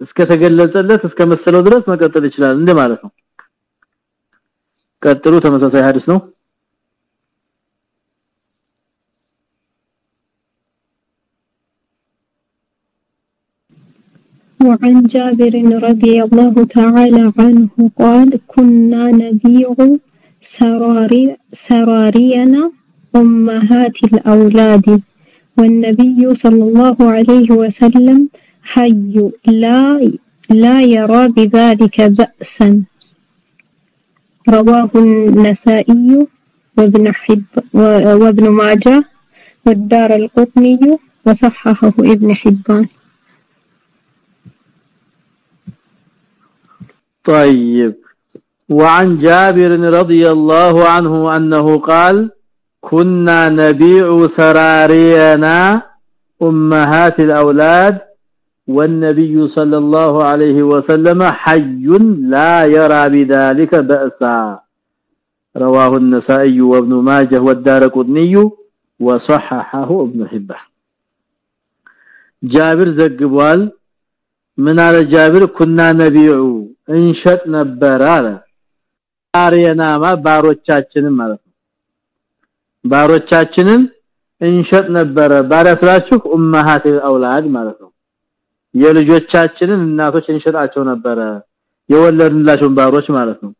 እስከተገለጸለት እስከመሰለው ድረስ መቀጠል ይችላል እንደማለት ነው ቀጥሉ ተመሳሳይ ሐዲስ ነው وعن جابر رضي الله تعالى عنه قال كنا نبيع سراري سرارينا أمهات الأولاد والنبي صلى الله عليه وسلم حي لا لا يرى بذلك بأسا. رواه النسائي وابن حب وابن ماجه والدار القطني وصححه ابن حبان. طيب. وعن جابر رضي الله عنه أنه قال كنا نبيع سرارينا أمهات الأولاد والنبي صلى الله عليه وسلم حي لا يرى بذلك بأسا رواه النسائي وابن ماجه والدارقطني وصححه ابن حبان جابر زغبوال من على جابر كنا نبيع እንሸጥ ነበር አለ አርየናማ ባሮቻችንን ማለት ነው ባሮቻችንን እንሸጥ ነበረ። ባሪያ ስላችሁ ኡማሃት አውላድ ማለት ነው። የልጆቻችንን እናቶች እንሸጣቸው ነበረ። የወለድንላቸውን ባሮች ማለት ነው።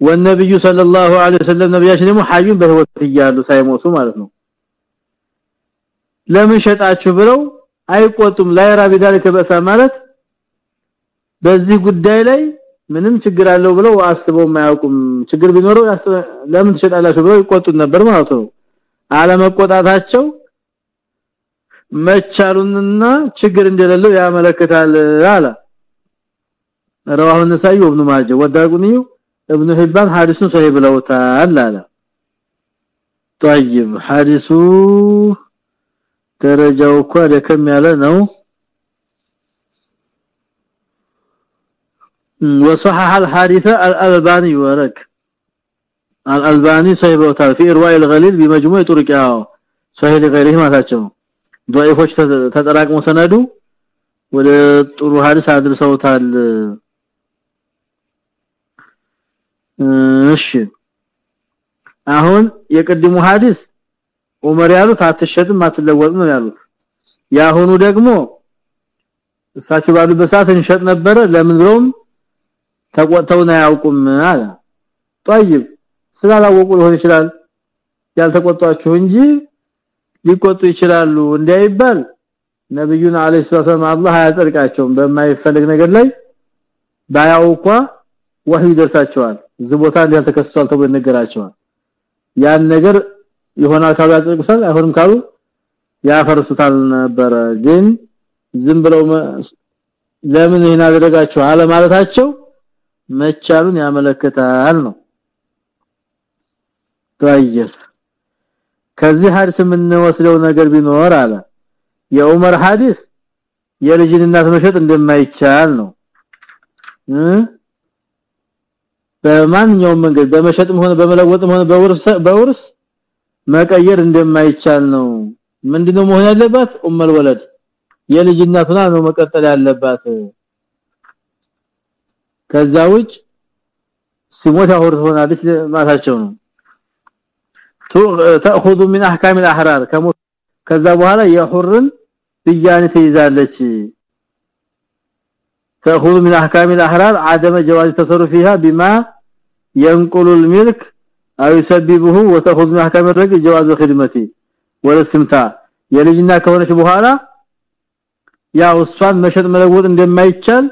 ወነብዩ ሰለላሁ ዐለይሂ ወሰለም ነብያችን ደግሞ ሐዩን በህይወት እያሉ ሳይሞቱ ማለት ነው። ለምን ሸጣችሁ ብለው አይቆጡም። ላይራ ቢዳልከ በሳ ማለት በዚህ ጉዳይ ላይ ምንም ችግር አለው ብለው አስበው ማያውቁም ችግር ቢኖረው ለምን ትሸጣላችሁ ብለው ይቆጡት ነበር ማለት ነው አለመቆጣታቸው መቻሉንና ችግር እንደሌለው ያመለክታል አለ رواه النسائي وابن ماجه والدارقطني ابن حبان حديث صحيح ብለውታል አለ طيب حديث ደረጃው እኮ ደከም ያለ ነው وصحح الحادث الالباني ورك الالباني صحيحه في ارواء الغليل بمجموع طرقها صحيح لغيره ማታቸው ضعيፎች ተጠራቅሞ ሰነዱ ወደ ጥሩ ሐዲስ አድርሰውታል። እሺ። አሁን የቅድሙ ሐዲስ ዑመር ያሉት አትሸጥም አትለወጥም ያሉት። ያሁኑ ደግሞ እሳቸው ባሉበት ሰዓት እንሸጥ ነበረ። ለምን ብለውም ተቆጥተውና ያውቁም አለ طيب ስላላወቁ ሊሆን ይችላል ያልተቆጣችሁ እንጂ ሊቆጡ ይችላሉ እንዳይባል ነብዩን አለይሂ ሰላም አላህ አያጸድቃቸውም በማይፈልግ ነገር ላይ ባያውቋ ወህይ ይደርሳቸዋል እዚህ ቦታ እንዲያልተከስቷል ተብሎ ይነገራቸዋል ያን ነገር የሆነ አካሉ ያጸድቁታል አይሆንም ካሉ ያፈርሱታል ነበረ ግን ዝም ብለው ለምን ይሄን አደረጋቸው አለ ማለታቸው መቻሉን ያመለክታል ነው طيب ከዚህ ሐዲስ የምንወስደው ነገር ቢኖር አለ የዑመር ሐዲስ የልጅን እናት መሸጥ እንደማይቻል ነው በማንኛውም መንገድ በመሸጥም ሆነ በመለወጥም ሆነ በውርስ በውርስ መቀየር እንደማይቻል ነው ምንድነው መሆን ያለባት ኡመል ወለድ የልጅ እናቱና ነው መቀጠል ያለባት ከዛ ውጭ ሲሞት አሁር ትሆናለች ማታቸው ነው تاخذ من احكام الاحرار ከዛ በኋላ የሁርን ብያኔ ትይዛለች تاخذ من احكام الاحرار عدم جواز التصرف فيها بما ينقل الملك او يسببه وتاخذ من احكام الرجل جواز الخدمه والاستمتاع የልጅና ከሆነች በኋላ ያው እሷን መሸጥ መለወጥ እንደማይቻል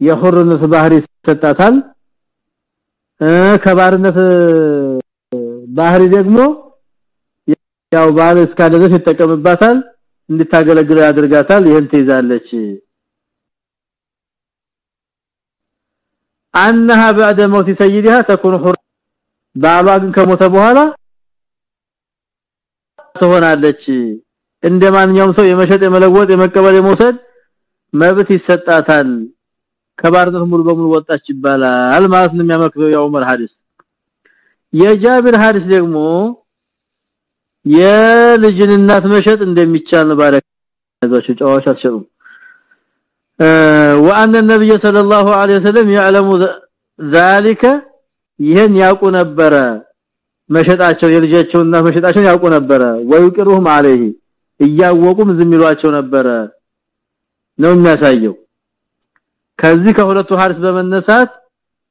የሁርነት ባህሪ ይሰጣታል። ከባርነት ባህሪ ደግሞ ያው ባል እስካደረስ ይጠቀምባታል እንድታገለግለው ያደርጋታል። ይሄን ትይዛለች። አንها بعد موت سيدها تكون حر ባሏ ግን ከሞተ በኋላ ትሆናለች። እንደማንኛውም ሰው የመሸጥ የመለወጥ የመቀበል የመውሰድ መብት ይሰጣታል። ከባርነት ሙሉ በሙሉ ወጣች ይባላል ማለት ነው የሚያመክረው ያው ዑመር ሐዲስ የጃብር ሐዲስ ደግሞ የልጅን እናት መሸጥ እንደሚቻል ነው ባረክ ያዟቸው ጨዋዎች አትሸጡም وان النبي صلى الله عليه وسلم يعلم ذلك ይሄን ያውቁ ነበረ መሸጣቸው የልጃቸውና መሸጣቸው ያውቁ ነበረ ወይቅሩህም አለህ እያወቁም ዝም ይሏቸው ነበረ ነው የሚያሳየው ከዚህ ከሁለቱ ሐዲስ በመነሳት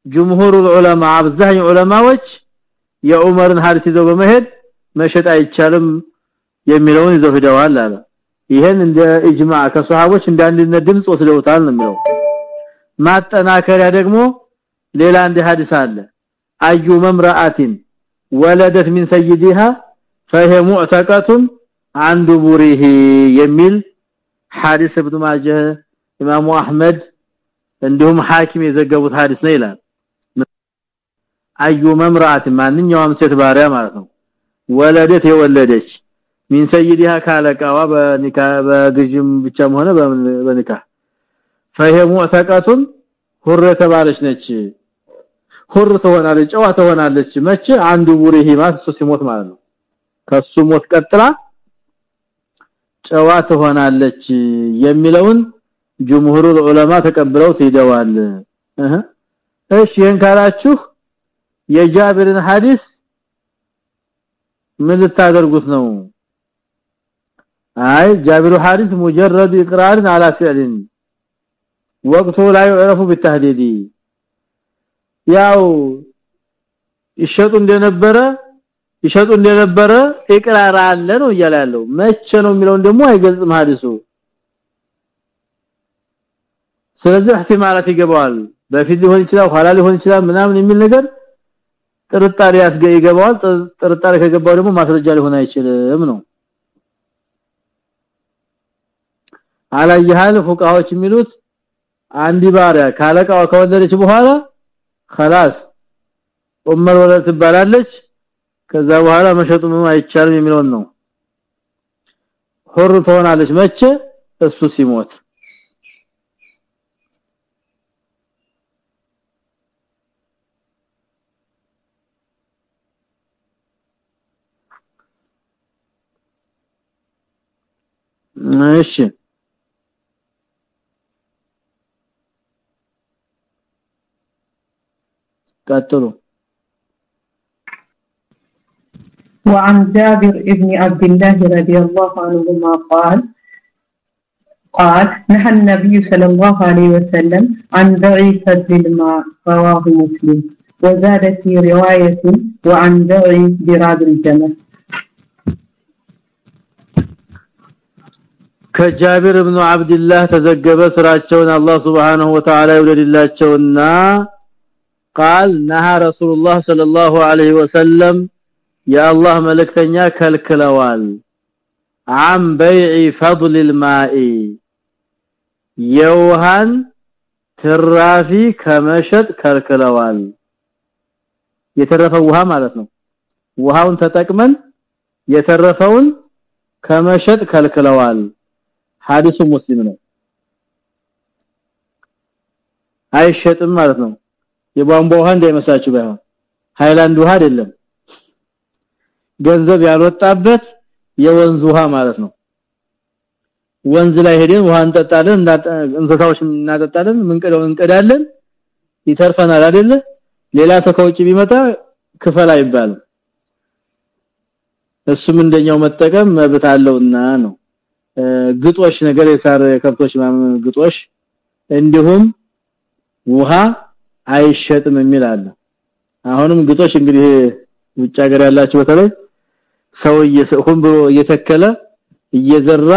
ጅምሁሩ ዑለማ አብዛኛው ዑለማዎች የዑመርን ሐዲስ ይዘው በመሄድ መሸጥ አይቻልም የሚለውን ይዘው ሄደዋል አለ ይሄን እንደ ኢጅማዕ ከሷሃቦች እንደ አንድነት ድምጽ ወስደውታል ነው የሚለው ማጠናከሪያ ደግሞ ሌላ አንድ ሐዲስ አለ አዩ መምራአቲን ወለደት ሚን ሰይዲሃ فهي معتقه عن دبره የሚል ሐዲስ ኢብኑ ማጀህ ኢማሙ አህመድ እንዲሁም ሐኪም የዘገቡት ሐዲስ ነው ይላል አዩ መምራአት ማንኛውም ሴት ባሪያ ማለት ነው ወለደት የወለደች ሚን ሰይዲሃ ካለቃዋ በኒካ በግጅም ብቻም ሆነ በኒካ فهي معتقه ሁር ተባለች ነች ሁር ትሆናለች ጨዋ ትሆናለች መቼ አንዱ ቡሪሂ ማለት እሱ ሲሞት ማለት ነው ከሱ ሞት ቀጥላ ጨዋ ትሆናለች የሚለውን ጅምሁሩ ዑለማ ተቀብለው ትይደዋል እህ እሺ ይሄን ካላችሁ የጃብርን ሐዲስ ምን ልታደርጉት ነው አይ ጃብሩ ሐዲስ ሙጀረድ ኢቅራር على فعل وقته لا يعرف بالتحديد ያው ይሸጡ እንደነበረ ይሸጡ እንደነበረ ኢቅራር አለ ነው እያለ ያለው መቼ ነው የሚለውን ደግሞ አይገልጽም ሐዲሱ ስለዚህ እህቲማላት ይገባዋል በፊት ሊሆን ይችላል ኋላ ሊሆን ይችላል ምናምን የሚል ነገር ጥርጣሬ ያስገ ይገባዋል ጥርጣሬ ከገባው ደግሞ ማስረጃ ሊሆን አይችልም ነው አላየሃል ፉቃዎች የሚሉት አንዲ ባሪያ ካለቃው ከወለደች በኋላ خلاص ኡመር ወለድ ትባላለች ከዛ በኋላ መሸጡ ምን አይቻልም የሚለው ነው ሆር ትሆናለች መቼ እሱ ሲሞት ماشي. كاتلو وعن جابر بن عبد الله رضي الله عنهما قال قال نهى النبي صلى الله عليه وسلم عن دعي فضل الماء رواه مسلم. وزاد في رواية وعن دعي براد الجمل. ከጃቢር ኢብኑ አብዱላህ ተዘገበ ስራቸውን አላህ Subhanahu Wa Ta'ala ይወደድላቸውና قال نهى رسول الله صلى الله عليه وسلم የአላህ መልእክተኛ ከልክለዋል عن بيع فضل الماء የውሃን ትራፊ ከመሸጥ ከልክለዋል የተረፈው ውሃ ማለት ነው ውሃውን ተጠቅመን የተረፈውን ከመሸጥ ከልክለዋል ሐዲሱ ሙስሊም ነው። አይሸጥም ማለት ነው። የቧንቧ ውሃ እንዳይመሳችሁ ባይሆን። ሃይላንድ ውሃ አይደለም። ገንዘብ ያልወጣበት የወንዝ ውሃ ማለት ነው። ወንዝ ላይ ሄደን ውሃ እንጠጣለን እንስሳዎች እናጠጣለን ምንቀደው እንቀዳለን። ይተርፈናል አይደለ? ሌላ ሰው ከውጭ ቢመጣ ክፈል አይባልም። እሱም እንደኛው መጠቀም መብት አለውና ነው ግጦሽ ነገር የሳር ከብቶች ግጦሽ እንዲሁም ውሃ አይሸጥም የሚል አለ። አሁንም ግጦሽ እንግዲህ ውጭ ሀገር ያላችሁ በተለይ ሰው እየሰሁን ብሎ እየተከለ እየዘራ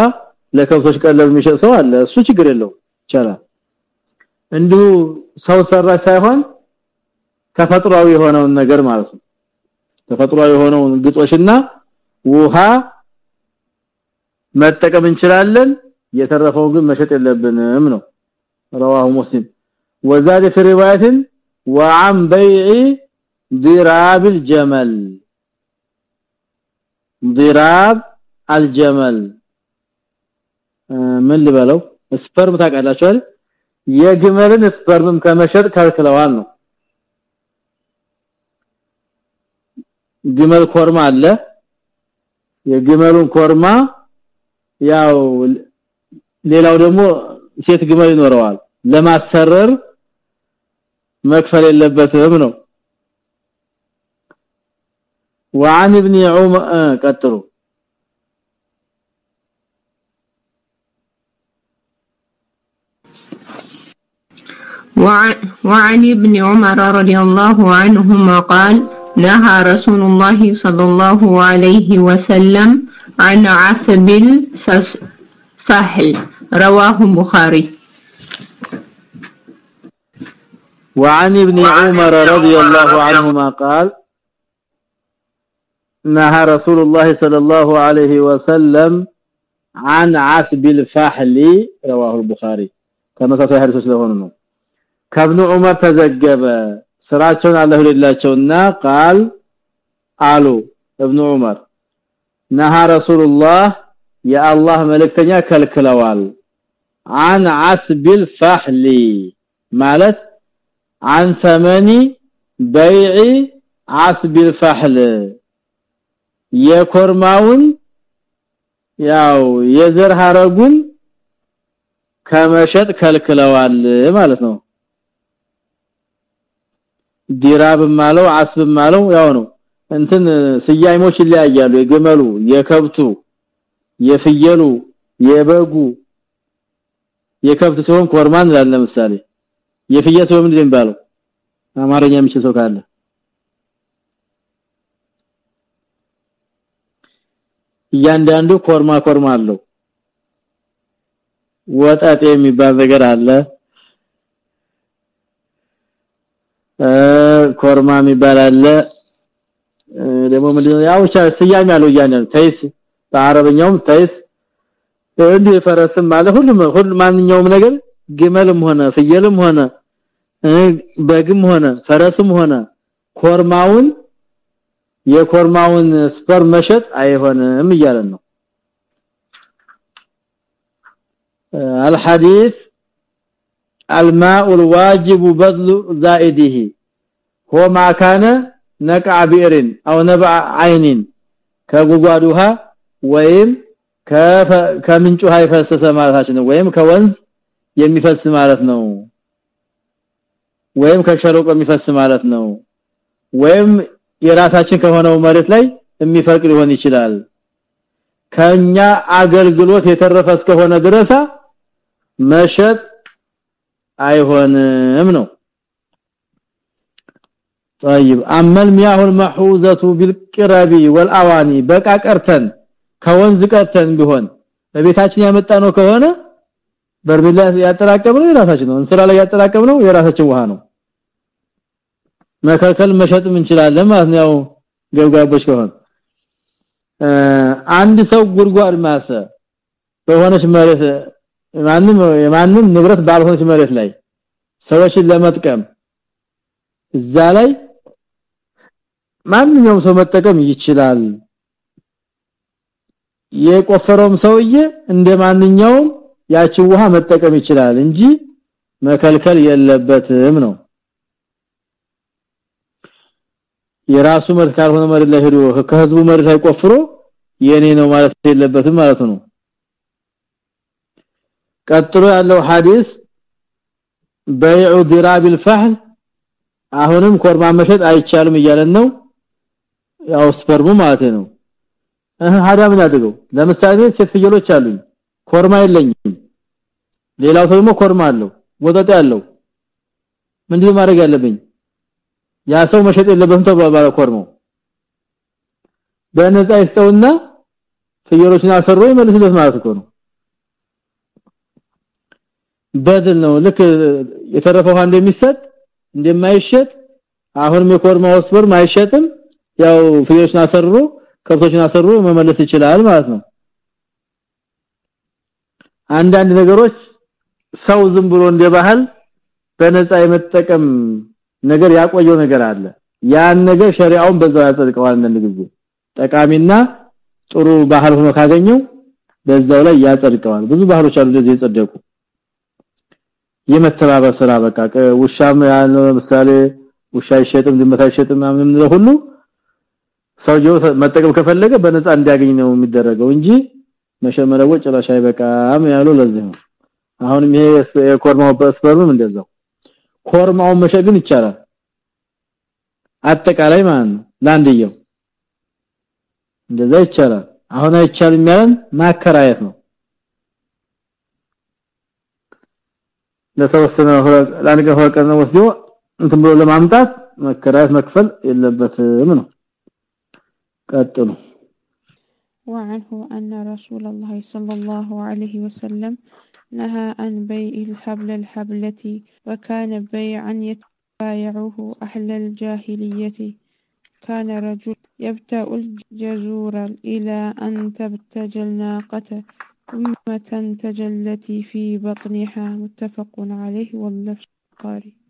ለከብቶች ቀለብ የሚሸጥ ሰው አለ። እሱ ችግር የለው ይቻላል። እንዲሁ ሰው ሰራሽ ሳይሆን ተፈጥሯዊ የሆነውን ነገር ማለት ነው። ተፈጥሯዊ የሆነውን ግጦሽና ውሃ መጠቀም እንችላለን የተረፈው ግን መሸጥ የለብንም ነው رواه مسلم وزاد في روايه وعن بيع ضراب الجمل ضراب الجمل ምን ልበለው ስፐርም ታውቃላችሁ አይደል የግመልን ስፐርምም ከመሸጥ ከልክለዋል ነው ግመል ኮርማ አለ የግመሉን ኮርማ ያው ሌላው ደግሞ ሴት ግመል ይኖረዋል ለማሰረር መክፈል የለበትም ነው وعن ابن عمر قطروا وعن ابن عمر رضي الله عنهما قال نهى رسول الله صلى الله عليه وسلم عن عسب الفحل رواه البخاري وعن ابن عمر رضي الله عنهما قال نهى رسول الله صلى الله عليه وسلم عن عسب الفحل رواه البخاري كما صحيح ስለሆነ ነው ከብኑ ዑመር ተዘገበ ስራቸውን አላህ ይላቸውና ቃል አሉ እብኑ ዑመር ነሃ ረሱልላህ የአላህ መልእክተኛ ከልክለዋል። አን አስቢል ፈህሊ ማለት አን ሰመኒ በይዒ አስቢል ፈህል የኮርማውን ያው የዘር ሐረጉን ከመሸጥ ከልክለዋል ማለት ነው። ዲራብም አለው አስብም አለው ያው ነው። እንትን ስያይሞች ይለያያሉ። የግመሉ የከብቱ የፍየሉ የበጉ የከብት ሲሆን ኮርማን ይላል ለምሳሌ። የፍየል ሲሆን ምንድን የሚባለው? አማርኛ የሚችል ሰው ካለ። እያንዳንዱ ኮርማ ኮርማ አለው። ወጣጤ የሚባል ነገር አለ። ኮርማ የሚባል አለ ደግሞ ምንድነው ያው ስያሜ ያለው እያንዳንዱ ተይስ በአረበኛውም ተይስ እንዲህ ፈረስም ማለት ሁሉም ሁሉ ማንኛውም ነገር ግመልም ሆነ ፍየልም ሆነ በግም ሆነ ፈረስም ሆነ ኮርማውን የኮርማውን ስፐር መሸጥ አይሆንም እያለን ነው الحديث الماء الواجب بذل زائده هو ما كان ነቃ ቢዕርን አው ነባ አይኒን ከጉጓድ ውሃ ወይም ከምንጩ ውሃ የፈሰሰ ማለታችን ነው። ወይም ከወንዝ የሚፈስ ማለት ነው። ወይም ከሸለቆ የሚፈስ ማለት ነው። ወይም የራሳችን ከሆነው መሬት ላይ የሚፈልቅ ሊሆን ይችላል። ከኛ አገልግሎት የተረፈ እስከሆነ ድረሳ መሸጥ አይሆንም ነው። طيب اما المياه المحوزه بالقرب والاواني በቃ ቀርተን ከወንዝ ቀርተን ቢሆን በቤታችን ያመጣነው ከሆነ በርሜል ላይ ያጠራቀምነው የራሳችን ነው እንስራ ላይ ያጠራቀምነው የራሳችን ውሃ ነው መከልከል መሸጥም እንችላለን ማለት ነው ያው ገብጋቦች ከሆነ አንድ ሰው ጉርጓድ ማሰ በሆነች መሬት ማንም የማንም ንብረት ባልሆነች መሬት ላይ ሰዎችን ለመጥቀም እዛ ላይ ማንኛውም ሰው መጠቀም ይችላል የቆፈረውም ሰውዬ እንደማንኛውም ያቺን ውሃ መጠቀም ይችላል እንጂ መከልከል የለበትም ነው የራሱ መሬት ካልሆነ መሬት ላይ ሄዶ ከህዝቡ መሬት ላይ ቆፍሮ የኔ ነው ማለት የለበትም ማለት ነው ቀጥሎ ያለው ሐዲስ በይዑ ዲራብ الفحل አሁንም ኮርማ መሸጥ አይቻልም እያለን ነው ያው ስፐርሙ ማለት ነው። ሀዳ ምን ያድርገው ለምሳሌ ሴት ፍየሎች አሉኝ ኮርማ የለኝም። ሌላው ሰው ደግሞ ኮርማ አለው ወጠጤ አለው። ምንድነው ማድረግ ያለብኝ? ያ ሰው መሸጥ የለበትም ተባለ ኮርማው። በነፃ ይስተውና ፍየሎችን አሰሮ ይመልስለት ማለት እኮ ነው። በድል ነው። ልክ የተረፈው እንደሚሰጥ እንደማይሸጥ አሁንም የኮርማው ስበር ማይሸጥም ያው ፍየሎችን አሰሩ ከብቶችን አሰሩ መመለስ ይችላል ማለት ነው። አንዳንድ ነገሮች ሰው ዝም ብሎ እንደ ባህል በነፃ የመጠቀም ነገር ያቆየው ነገር አለ። ያን ነገር ሸሪዓውን በዛው ያጸድቀዋል አንድ ጊዜ። ጠቃሚና ጥሩ ባህል ሆኖ ካገኘው በዛው ላይ ያጸድቀዋል። ብዙ ባህሎች አሉ እንደዚህ የጸደቁ። የመተባበር ስራ በቃ ውሻም ያለው ለምሳሌ ውሻ ይሸጥም ድመት አይሸጥም ምናምን ሁሉ ሰውየው መጠቀም ከፈለገ በነፃ እንዲያገኝ ነው የሚደረገው እንጂ መሸመረው ጭራሽ አይበቃም ያለው ለዚህ ነው። አሁንም ይሄ የኮርማው በስፐርም እንደዛው። ኮርማውን መሸግን ይቻላል። አጠቃላይ ማለት ነው ላንድየው እንደዛ ይቻላል። አሁን አይቻልም ያለን ማከራየት ነው። ለተወሰነ ለአንገ ሆቀነ ወስዶ እንትን ብሎ ለማምጣት መከራየት መክፈል የለበትም ነው قاتله وعنه أن رسول الله صلى الله عليه وسلم نهى عن بيع الحبل الحبلة وكان بيعا يتبايعه أهل الجاهلية. كان رجل يبتأ الجزور إلى أن تبتج الناقة ثم تنتج التي في بطنها. متفق عليه واللفظ القارئ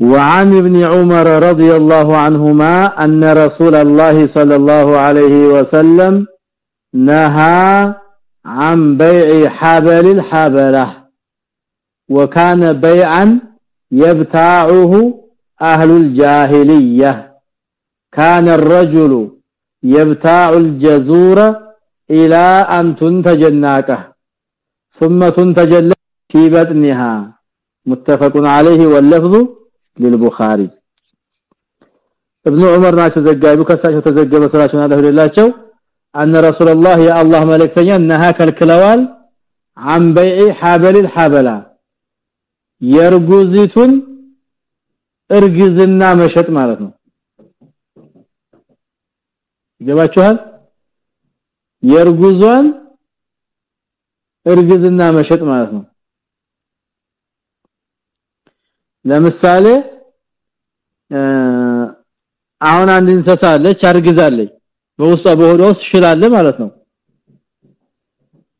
وعن ابن عمر رضي الله عنهما أن رسول الله صلى الله عليه وسلم نهى عن بيع حبل الحبلة وكان بيعا يبتاعه أهل الجاهلية. كان الرجل يبتاع الجزور إلى أن تنتج الناقة ثم تنتج في بطنها. متفق عليه واللفظ. للبخاري ابن عمر ናቸው ዘጋቢው ከሳቸው ተዘገበ ስራቸውን አለህላቸው አነ ረሱላህ የአላህ መልእክተኛ ነሃ ከልክለዋል عن بيع حبل الحبلا የርጉዚቱን እርግዝና መሸጥ ማለት ነው ይገባችኋል የርጉዟን እርግዝና መሸጥ ማለት ነው ለምሳሌ አሁን አንድ እንስሳ አለች አርግዛለች። በውስጧ በሆዷ ውስጥ ሽላለ ማለት ነው።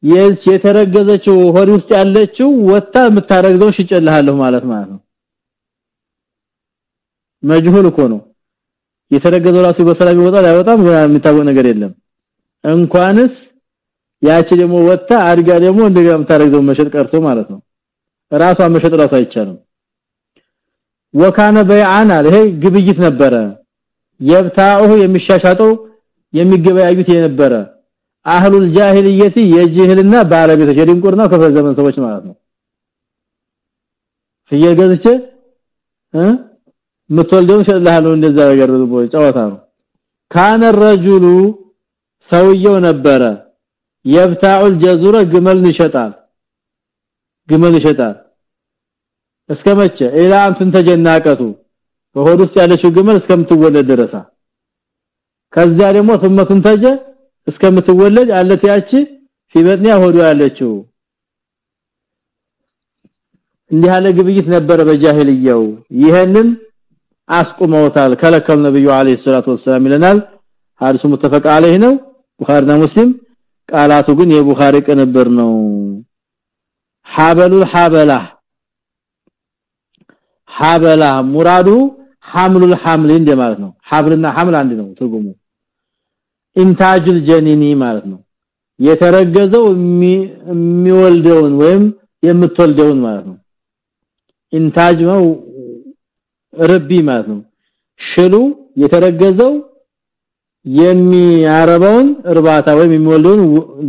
የስ የተረገዘችው ሆድ ውስጥ ያለችው ወጣ የምታረግዘው ሽጨልሃለሁ ማለት ማለት ነው። መጅሁል እኮ ነው። የተረገዘው ራሱ በሰላም ይወጣል አይወጣም? የሚታወቅ ነገር የለም። እንኳንስ ያቺ ደግሞ ወጣ አድጋ ደግሞ እንደገና የምታረግዘው መሸጥ ቀርቶ ማለት ነው። ራሷ መሸጥ ራሷ አይቻልም ወካነ በይዓን አለ። ግብይት ነበረ። የብታኡ የሚሻሻጠው የሚገበያዩት የነበረ አህሉል ጃሂልየቲ የጅህልና ባለቤቶች የድንቁርና ከፍለ ዘመን ሰዎች ማለት ነው። ፍየል ገዝቼ እ ምትወልደው ሸልሃለሁ እንደዛ ነገር ጨዋታ ነው። ካነ ረጁሉ ሰውየው ነበረ። የብታኡል ጀዙረ ግመል ይሸጣል። ግመል ይሸጣል እስከመቼ ኢላ አንቱን ተጀናቀቱ በሆድ ውስጥ ያለችው ግመል እስከምትወለድ ድረሳ ከዛ ደግሞ ثم تنتج እስከምትወለድ አለት ያቺ ፊበጥኒያ ሆዶ ያለችው እንዲህ ያለ ግብይት ነበረ በጃሂልያው ይሄንን አስቁመውታል ከለከል ነብዩ አለይሂ ሰላቱ ወሰለም ይለናል ሐዲሱ ሙተፈቅ አለይህ ነው ቡኻሪና ሙስሊም ቃላቱ ግን የቡኻሪ ቅንብር ነው ሐበሉል ሐበላ ሐበላ ሙራዱ ሐምሉል ሐምል እንደ ማለት ነው ሐብልና ሐምል አንድ ነው ትርጉሙ ኢንታጁል ጀኒኒ ማለት ነው የተረገዘው የሚወልደውን ወይም የምትወልደውን ማለት ነው ኢንታጅ ነው ረቢ ማለት ነው ሽሉ የተረገዘው የሚያረባውን እርባታ ወይም የሚወልደውን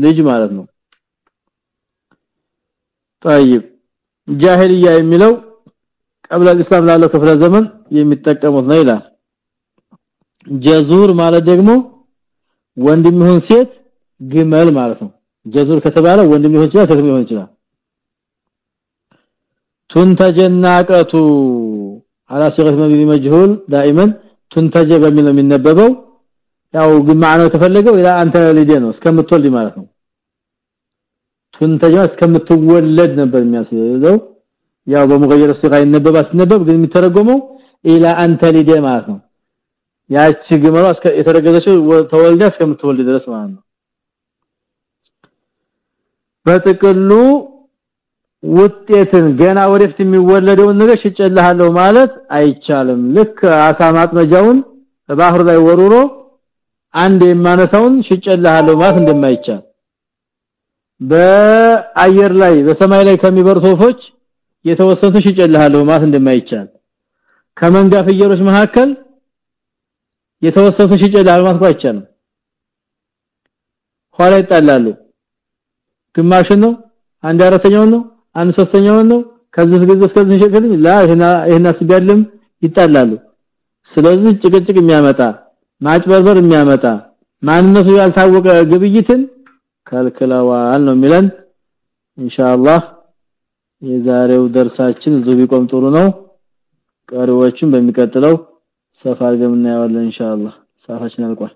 ልጅ ማለት ነው طيب ጃሂልያ የሚለው ቀብለ እስላም ላለው ክፍለ ዘመን የሚጠቀሙት ነው ይላል ጀዙር ማለት ደግሞ ወንድም ይሁን ሴት ግመል ማለት ነው ጀዙር ከተባለ ወንድም ይሁን ይችላል ሴትም ይሁን ይችላል ቱንተጀናቀቱ على صيغه مبني مجهول دائما تنتج በሚል ነው የሚነበበው ያው ግማዓው ተፈለገው ኢላ አንተ ልጅ ነው እስከምትወልድ ማለት ነው ቱንተጃ እስከምትወለድ ነበር የሚያስይዘው ያው በመገየር ሲጋ ይነበባ ሲነበብ ግን የሚተረጎመው ኢላ አንተ ልጅ ማለት ነው። ያቺ ግመሏ እስከ የተረገዘችው ተወልዳ እስከምትወልድ ድረስ ማለት ነው። በጥቅሉ ውጤትን ገና ወደፊት የሚወለደውን ነገር ሽጨልሃለሁ ማለት አይቻልም። ልክ አሳ ማጥመጃውን ባህር ላይ ወሩሮ አንድ የማነሳውን ሽጨልሃለሁ ማለት እንደማይቻል። በአየር ላይ በሰማይ ላይ ከሚበሩ ወፎች የተወሰኑ ሽጨልሃለሁ ማለት እንደማይቻል። ከመንጋ ፍየሎች መካከል የተወሰኑ ሽጨልሃለሁ ማለት አይቻልም። ኋላ ይጣላሉ። ግማሽን ነው አንድ አራተኛውን ነው አንድ ሶስተኛውን ነው ከዚህ ግዝ እስከዚህ ሸከልኝ ላ ይሄና ይሄና ይጣላሉ። ስለዚህ ጭቅጭቅ የሚያመጣ ማጭበርበር የሚያመጣ ማንነቱ ያልታወቀ ግብይትን ከልክለዋል ነው የሚለን። ኢንሻአላህ የዛሬው ደርሳችን እዚሁ ቢቆም ጥሩ ነው። ቀሪዎቹን በሚቀጥለው ሰፋ አድርገን እናየዋለን ኢንሻአላህ። ሰዓታችን አልቋል